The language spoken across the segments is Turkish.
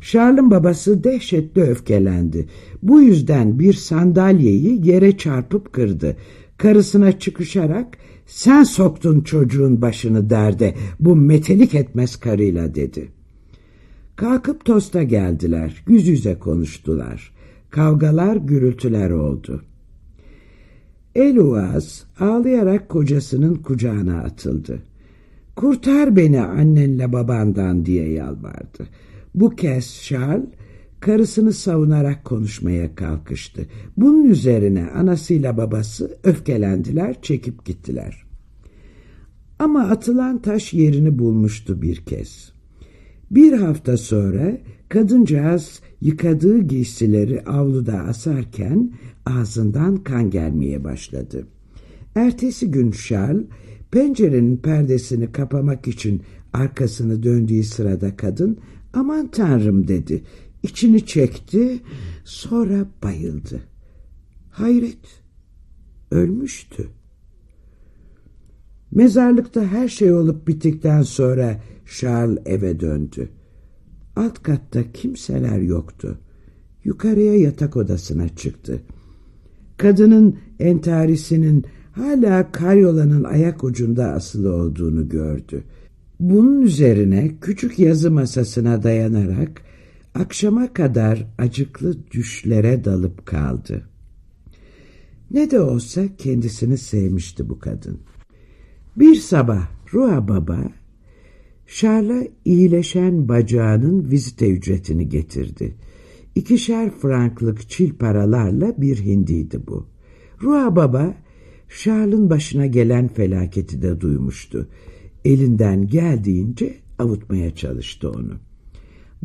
Charles'ın babası dehşetle öfkelendi. Bu yüzden bir sandalyeyi yere çarpıp kırdı. Karısına çıkışarak sen soktun çocuğun başını derde bu metelik etmez karıyla dedi. Kalkıp tosta geldiler. Yüz yüze konuştular. Kavgalar gürültüler oldu. Eluaz ağlayarak kocasının kucağına atıldı. Kurtar beni annenle babandan diye yalvardı. Bu kez Charles karısını savunarak konuşmaya kalkıştı. Bunun üzerine anasıyla babası öfkelendiler, çekip gittiler. Ama atılan taş yerini bulmuştu bir kez. Bir hafta sonra kadıncağız yıkadığı giysileri avluda asarken ağzından kan gelmeye başladı. Ertesi gün Charles pencerenin perdesini kapamak için arkasını döndüğü sırada kadın aman tanrım dedi. İçini çekti sonra bayıldı. Hayret ölmüştü. Mezarlıkta her şey olup bittikten sonra Charles eve döndü. Alt katta kimseler yoktu. Yukarıya yatak odasına çıktı. Kadının entarisinin hala karyolanın ayak ucunda asılı olduğunu gördü. Bunun üzerine küçük yazı masasına dayanarak akşama kadar acıklı düşlere dalıp kaldı. Ne de olsa kendisini sevmişti bu kadın. Bir sabah Rua Baba, Şarla iyileşen bacağının vizite ücretini getirdi. İkişer franklık çil paralarla bir hindiydi bu. Rua Baba, Charles'ın başına gelen felaketi de duymuştu. Elinden geldiğince avutmaya çalıştı onu.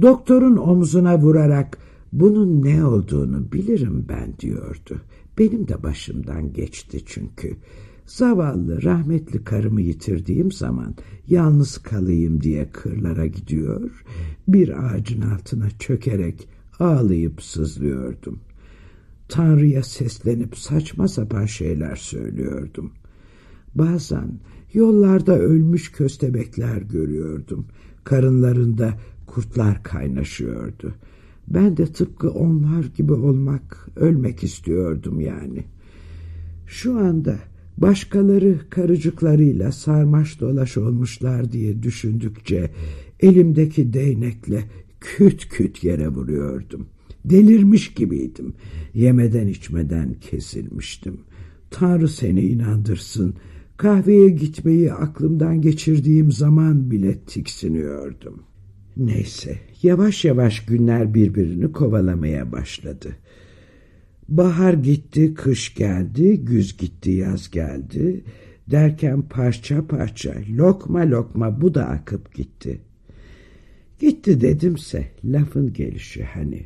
Doktorun omzuna vurarak bunun ne olduğunu bilirim ben diyordu. Benim de başımdan geçti çünkü. Zavallı rahmetli karımı yitirdiğim zaman yalnız kalayım diye kırlara gidiyor, bir ağacın altına çökerek ağlayıp sızlıyordum. Tanrı'ya seslenip saçma sapan şeyler söylüyordum. Bazen yollarda ölmüş köstebekler görüyordum. Karınlarında kurtlar kaynaşıyordu. Ben de tıpkı onlar gibi olmak, ölmek istiyordum yani. Şu anda başkaları karıcıklarıyla sarmaş dolaş olmuşlar diye düşündükçe elimdeki değnekle küt küt yere vuruyordum. Delirmiş gibiydim. Yemeden içmeden kesilmiştim. Tanrı seni inandırsın. Kahveye gitmeyi aklımdan geçirdiğim zaman bile tiksiniyordum. Neyse yavaş yavaş günler birbirini kovalamaya başladı. Bahar gitti, kış geldi, güz gitti, yaz geldi. Derken parça parça, lokma lokma bu da akıp gitti. Gitti dedimse lafın gelişi hani.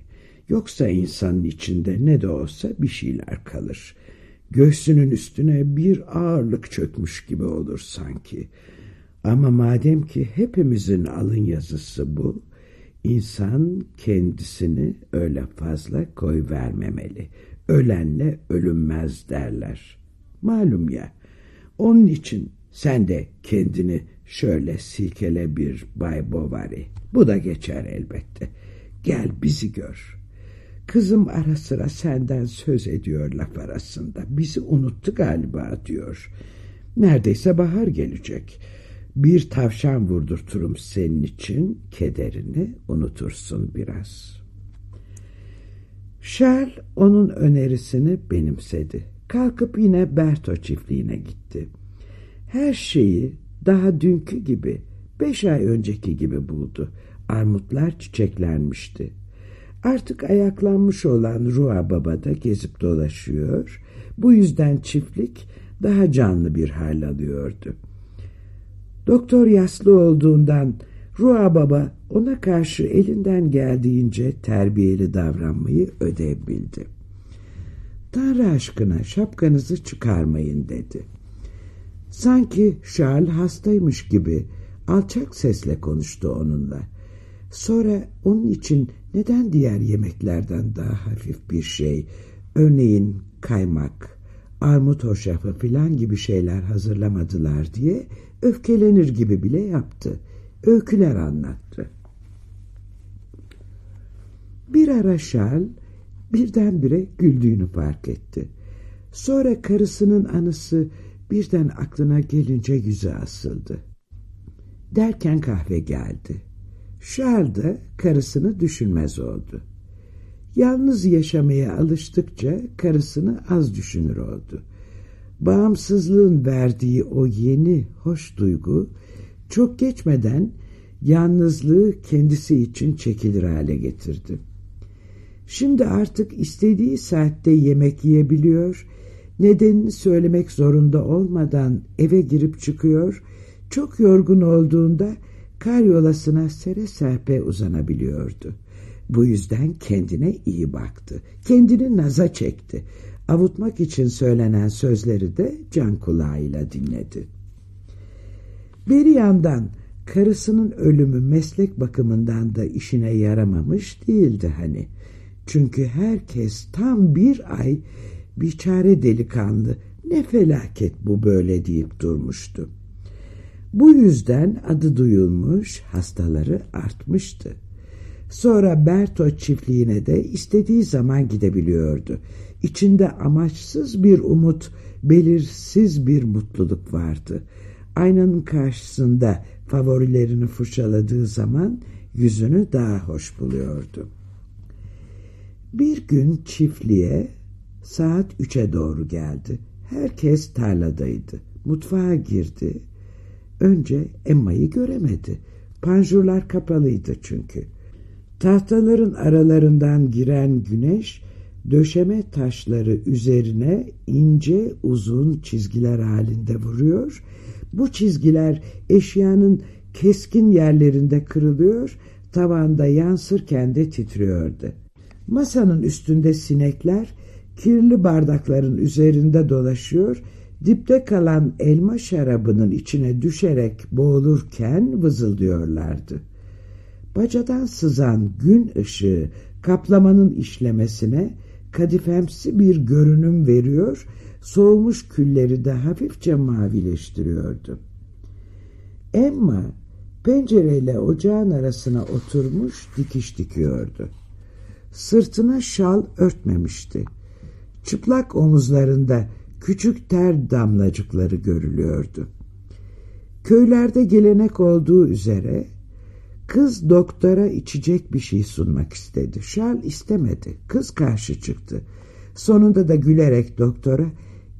Yoksa insanın içinde ne de olsa bir şeyler kalır. Göğsünün üstüne bir ağırlık çökmüş gibi olur sanki. Ama madem ki hepimizin alın yazısı bu, insan kendisini öyle fazla koy vermemeli. Ölenle ölünmez derler. Malum ya, onun için sen de kendini şöyle silkele bir Bay Bovary. Bu da geçer elbette. Gel bizi gör. Kızım ara sıra senden söz ediyor laf arasında. Bizi unuttu galiba diyor. Neredeyse bahar gelecek. Bir tavşan vurdurturum senin için kederini unutursun biraz. Charles onun önerisini benimsedi. Kalkıp yine Berto çiftliğine gitti. Her şeyi daha dünkü gibi, beş ay önceki gibi buldu. Armutlar çiçeklenmişti. Artık ayaklanmış olan Rua Baba da gezip dolaşıyor. Bu yüzden çiftlik daha canlı bir hal alıyordu. Doktor yaslı olduğundan Rua Baba ona karşı elinden geldiğince terbiyeli davranmayı ödeyebildi. Tanrı aşkına şapkanızı çıkarmayın dedi. Sanki Charles hastaymış gibi alçak sesle konuştu onunla. Sonra onun için neden diğer yemeklerden daha hafif bir şey, örneğin kaymak, armut hoşafı filan gibi şeyler hazırlamadılar diye öfkelenir gibi bile yaptı. Öyküler anlattı. Bir ara Charles birdenbire güldüğünü fark etti. Sonra karısının anısı birden aklına gelince yüze asıldı. Derken kahve geldi. Charles da karısını düşünmez oldu. Yalnız yaşamaya alıştıkça karısını az düşünür oldu. Bağımsızlığın verdiği o yeni hoş duygu çok geçmeden yalnızlığı kendisi için çekilir hale getirdi. Şimdi artık istediği saatte yemek yiyebiliyor, nedenini söylemek zorunda olmadan eve girip çıkıyor, çok yorgun olduğunda karyolasına sere serpe uzanabiliyordu. Bu yüzden kendine iyi baktı. Kendini naza çekti. Avutmak için söylenen sözleri de can kulağıyla dinledi. Bir yandan karısının ölümü meslek bakımından da işine yaramamış değildi hani. Çünkü herkes tam bir ay biçare delikanlı ne felaket bu böyle deyip durmuştu. Bu yüzden adı duyulmuş, hastaları artmıştı. Sonra Berto çiftliğine de istediği zaman gidebiliyordu. İçinde amaçsız bir umut, belirsiz bir mutluluk vardı. Aynanın karşısında favorilerini fırçaladığı zaman yüzünü daha hoş buluyordu. Bir gün çiftliğe saat üçe doğru geldi. Herkes tarladaydı. Mutfağa girdi. Önce Emma'yı göremedi. Panjurlar kapalıydı çünkü. Tahtaların aralarından giren güneş döşeme taşları üzerine ince uzun çizgiler halinde vuruyor. Bu çizgiler eşyanın keskin yerlerinde kırılıyor, tavanda yansırken de titriyordu. Masanın üstünde sinekler kirli bardakların üzerinde dolaşıyor, dipte kalan elma şarabının içine düşerek boğulurken vızıldıyorlardı. Bacadan sızan gün ışığı kaplamanın işlemesine kadifemsi bir görünüm veriyor, soğumuş külleri de hafifçe mavileştiriyordu. Emma pencereyle ocağın arasına oturmuş dikiş dikiyordu. Sırtına şal örtmemişti. Çıplak omuzlarında küçük ter damlacıkları görülüyordu. Köylerde gelenek olduğu üzere kız doktora içecek bir şey sunmak istedi. Şal istemedi. Kız karşı çıktı. Sonunda da gülerek doktora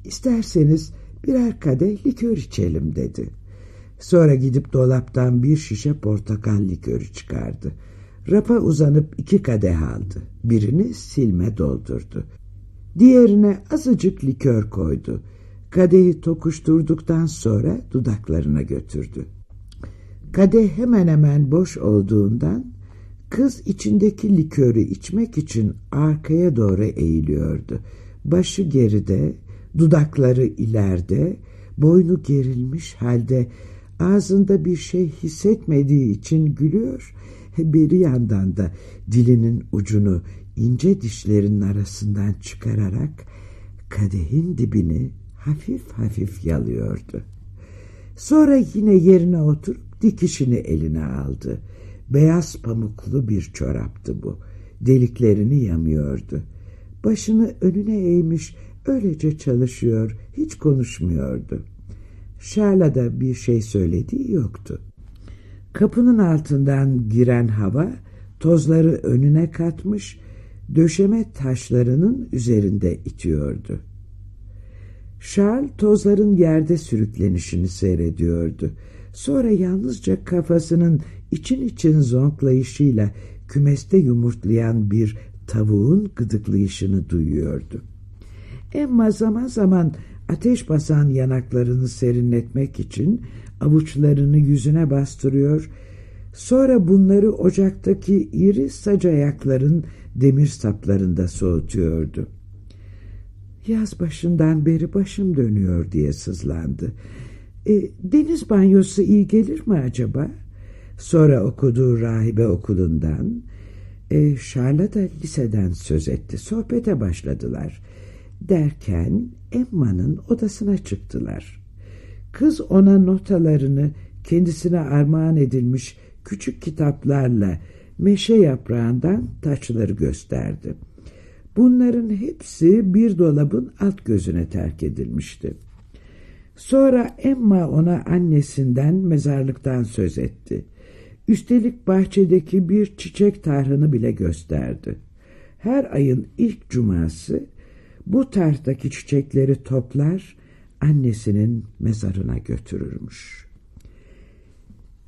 isterseniz birer kadeh likör içelim dedi. Sonra gidip dolaptan bir şişe portakal likörü çıkardı. Rafa uzanıp iki kadeh aldı. Birini silme doldurdu. Diğerine azıcık likör koydu. Kadehi tokuşturduktan sonra dudaklarına götürdü. Kadeh hemen hemen boş olduğundan kız içindeki likörü içmek için arkaya doğru eğiliyordu. Başı geride, dudakları ileride, boynu gerilmiş halde ağzında bir şey hissetmediği için gülüyor. Bir yandan da dilinin ucunu ince dişlerinin arasından çıkararak kadehin dibini hafif hafif yalıyordu. Sonra yine yerine oturup dikişini eline aldı. Beyaz pamuklu bir çoraptı bu. Deliklerini yamıyordu. Başını önüne eğmiş, öylece çalışıyor, hiç konuşmuyordu. Şarla da bir şey söylediği yoktu. Kapının altından giren hava tozları önüne katmış, döşeme taşlarının üzerinde itiyordu. Charles tozların yerde sürüklenişini seyrediyordu. Sonra yalnızca kafasının için için zonklayışıyla kümeste yumurtlayan bir tavuğun gıdıklayışını duyuyordu. Emma zaman zaman ateş basan yanaklarını serinletmek için avuçlarını yüzüne bastırıyor, sonra bunları ocaktaki iri sac ayakların demir saplarında soğutuyordu. Yaz başından beri başım dönüyor diye sızlandı. E, deniz banyosu iyi gelir mi acaba? Sonra okuduğu rahibe okulundan, e, da liseden söz etti. Sohbete başladılar. Derken Emma'nın odasına çıktılar. Kız ona notalarını kendisine armağan edilmiş küçük kitaplarla meşe yaprağından taçları gösterdi. Bunların hepsi bir dolabın alt gözüne terk edilmişti. Sonra Emma ona annesinden mezarlıktan söz etti. Üstelik bahçedeki bir çiçek tarhını bile gösterdi. Her ayın ilk cuması bu tarhtaki çiçekleri toplar, annesinin mezarına götürürmüş.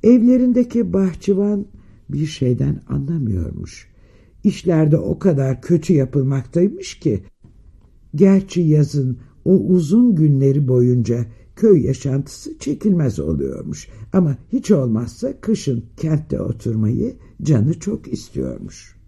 Evlerindeki bahçıvan bir şeyden anlamıyormuş. İşlerde o kadar kötü yapılmaktaymış ki, gerçi yazın o uzun günleri boyunca köy yaşantısı çekilmez oluyormuş. Ama hiç olmazsa kışın kentte oturmayı canı çok istiyormuş.